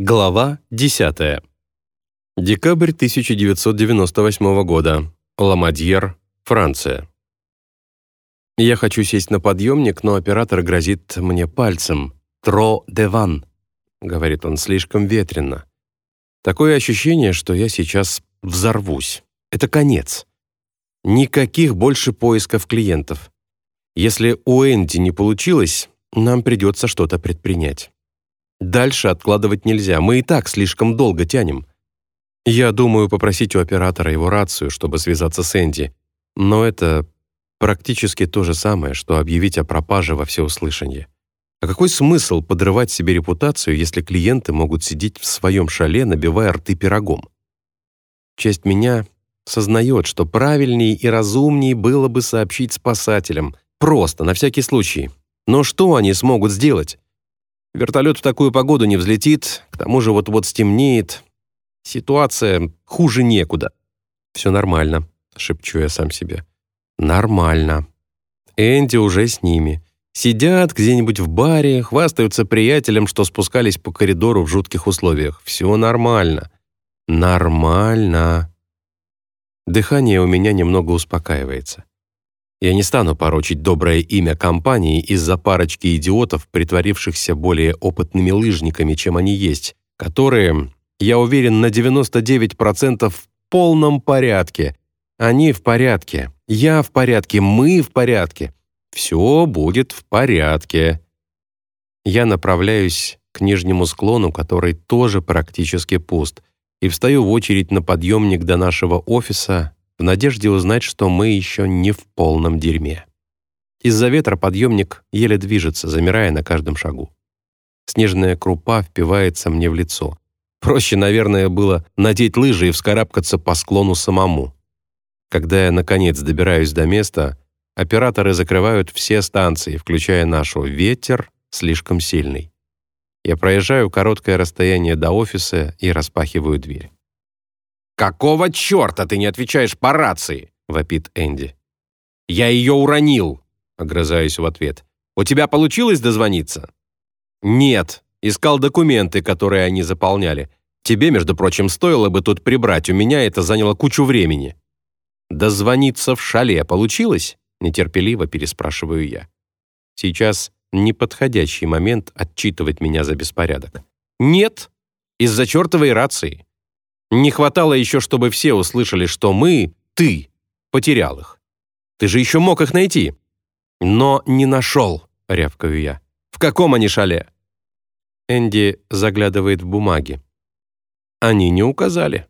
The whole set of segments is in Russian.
Глава 10. Декабрь 1998 года. Ламадьер, Франция. Я хочу сесть на подъемник, но оператор грозит мне пальцем. «Тро де ван», — говорит он слишком ветренно. Такое ощущение, что я сейчас взорвусь. Это конец. Никаких больше поисков клиентов. Если у Энди не получилось, нам придется что-то предпринять. Дальше откладывать нельзя, мы и так слишком долго тянем. Я думаю попросить у оператора его рацию, чтобы связаться с Энди, но это практически то же самое, что объявить о пропаже во всеуслышание. А какой смысл подрывать себе репутацию, если клиенты могут сидеть в своем шале, набивая рты пирогом? Часть меня сознает, что правильнее и разумнее было бы сообщить спасателям, просто, на всякий случай. Но что они смогут сделать? Вертолет в такую погоду не взлетит, к тому же вот-вот стемнеет. Ситуация хуже некуда. «Все нормально», — шепчу я сам себе. «Нормально». Энди уже с ними. Сидят где-нибудь в баре, хвастаются приятелям, что спускались по коридору в жутких условиях. Все нормально. Нормально. Дыхание у меня немного успокаивается. Я не стану порочить доброе имя компании из-за парочки идиотов, притворившихся более опытными лыжниками, чем они есть, которые, я уверен, на 99% в полном порядке. Они в порядке, я в порядке, мы в порядке. Все будет в порядке. Я направляюсь к нижнему склону, который тоже практически пуст, и встаю в очередь на подъемник до нашего офиса, в надежде узнать, что мы еще не в полном дерьме. Из-за ветра подъемник еле движется, замирая на каждом шагу. Снежная крупа впивается мне в лицо. Проще, наверное, было надеть лыжи и вскарабкаться по склону самому. Когда я, наконец, добираюсь до места, операторы закрывают все станции, включая нашу «Ветер» слишком сильный. Я проезжаю короткое расстояние до офиса и распахиваю дверь. «Какого черта ты не отвечаешь по рации?» — вопит Энди. «Я ее уронил!» — огрызаюсь в ответ. «У тебя получилось дозвониться?» «Нет. Искал документы, которые они заполняли. Тебе, между прочим, стоило бы тут прибрать, у меня это заняло кучу времени». «Дозвониться в шале получилось?» — нетерпеливо переспрашиваю я. Сейчас неподходящий момент отчитывать меня за беспорядок. «Нет, из-за чертовой рации. Не хватало еще, чтобы все услышали, что мы, ты, потерял их. Ты же еще мог их найти. Но не нашел, рявкаю я. В каком они шале? Энди заглядывает в бумаги. Они не указали.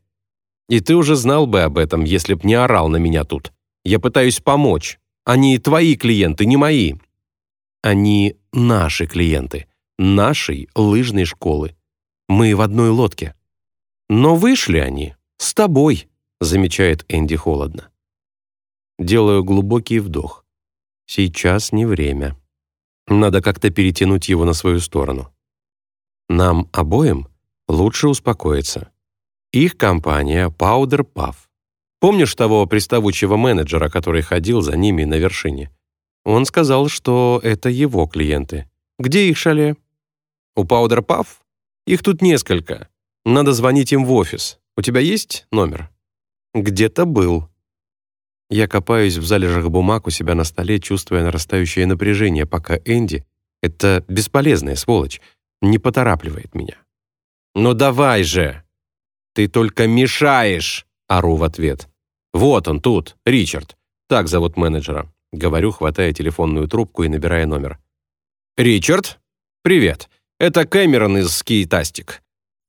И ты уже знал бы об этом, если б не орал на меня тут. Я пытаюсь помочь. Они твои клиенты, не мои. Они наши клиенты. Нашей лыжной школы. Мы в одной лодке. Но вышли они с тобой, замечает Энди холодно. Делаю глубокий вдох. Сейчас не время. Надо как-то перетянуть его на свою сторону. Нам обоим лучше успокоиться. Их компания Powder Puff. Помнишь того приставучего менеджера, который ходил за ними на вершине? Он сказал, что это его клиенты. Где их шале? У Powder Puff? Их тут несколько. Надо звонить им в офис. У тебя есть номер? Где-то был. Я копаюсь в залежах бумаг у себя на столе, чувствуя нарастающее напряжение, пока Энди, это бесполезная сволочь, не поторапливает меня. «Ну давай же!» «Ты только мешаешь!» — ору в ответ. «Вот он тут, Ричард. Так зовут менеджера». Говорю, хватая телефонную трубку и набирая номер. «Ричард? Привет. Это Кэмерон из Скиитастик.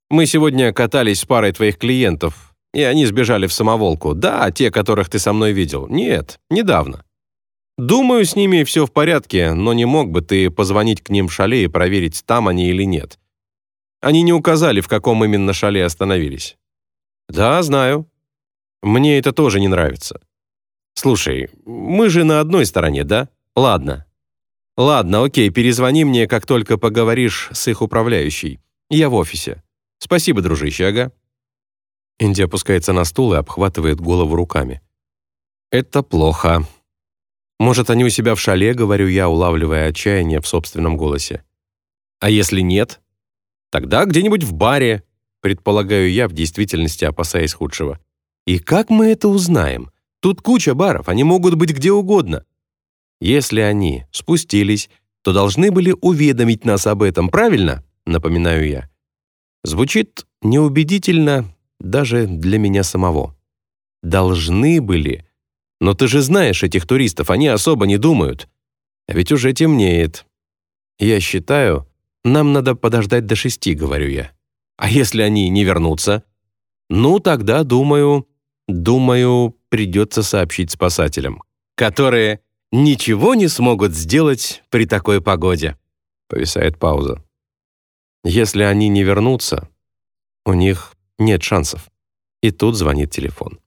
Мы сегодня катались с парой твоих клиентов, и они сбежали в самоволку. Да, те, которых ты со мной видел. Нет, недавно. Думаю, с ними все в порядке, но не мог бы ты позвонить к ним в шале и проверить, там они или нет. Они не указали, в каком именно шале остановились. Да, знаю. Мне это тоже не нравится. Слушай, мы же на одной стороне, да? Ладно. Ладно, окей, перезвони мне, как только поговоришь с их управляющей. Я в офисе. «Спасибо, дружище, ага». Инди опускается на стул и обхватывает голову руками. «Это плохо. Может, они у себя в шале, говорю я, улавливая отчаяние в собственном голосе. А если нет? Тогда где-нибудь в баре, предполагаю я, в действительности опасаясь худшего. И как мы это узнаем? Тут куча баров, они могут быть где угодно. Если они спустились, то должны были уведомить нас об этом, правильно? Напоминаю я. Звучит неубедительно даже для меня самого. Должны были. Но ты же знаешь этих туристов, они особо не думают. А ведь уже темнеет. Я считаю, нам надо подождать до шести, говорю я. А если они не вернутся? Ну, тогда, думаю, думаю, придется сообщить спасателям, которые ничего не смогут сделать при такой погоде. Повисает пауза. Если они не вернутся, у них нет шансов. И тут звонит телефон.